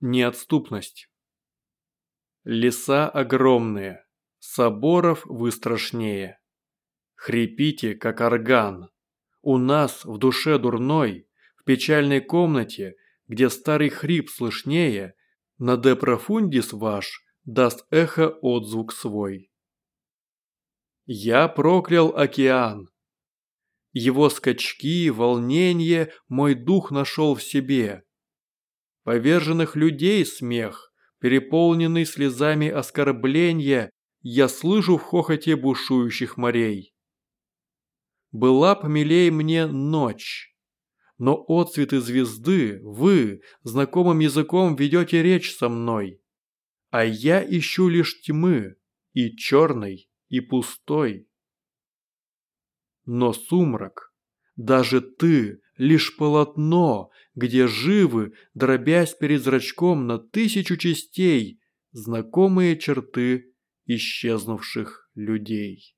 Неотступность. Леса огромные, соборов вы страшнее. Хрипите, как орган. У нас в душе дурной, в печальной комнате, где старый хрип слышнее, на де профундис ваш даст эхо отзвук свой. Я проклял океан. Его скачки, волнение мой дух нашел в себе – Поверженных людей смех, переполненный слезами оскорбления, я слышу в хохоте бушующих морей. Была б милей мне ночь, но отцветы звезды вы знакомым языком ведете речь со мной, а я ищу лишь тьмы, и черной, и пустой. Но сумрак, даже ты, лишь полотно, где живы, дробясь перед зрачком на тысячу частей, знакомые черты исчезнувших людей.